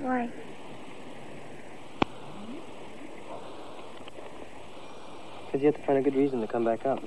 Why? Because you have to find a good reason to come back up.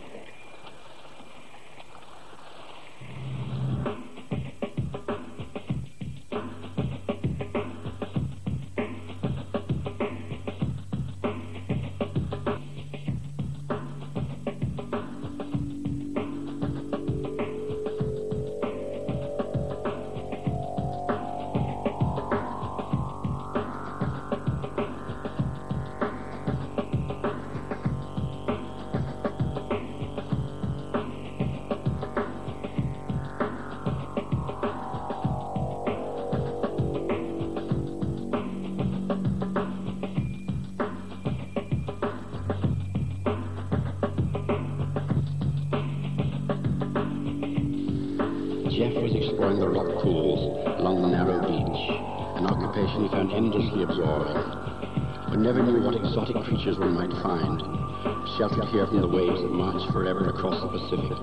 Sheltered here from the waves that march forever across the Pacific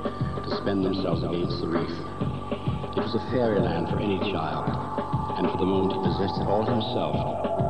to spend themselves against the reef. It was a fairyland for any child, and for the moment he possessed it all himself.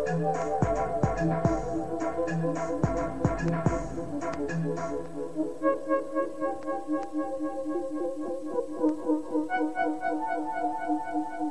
Thank you.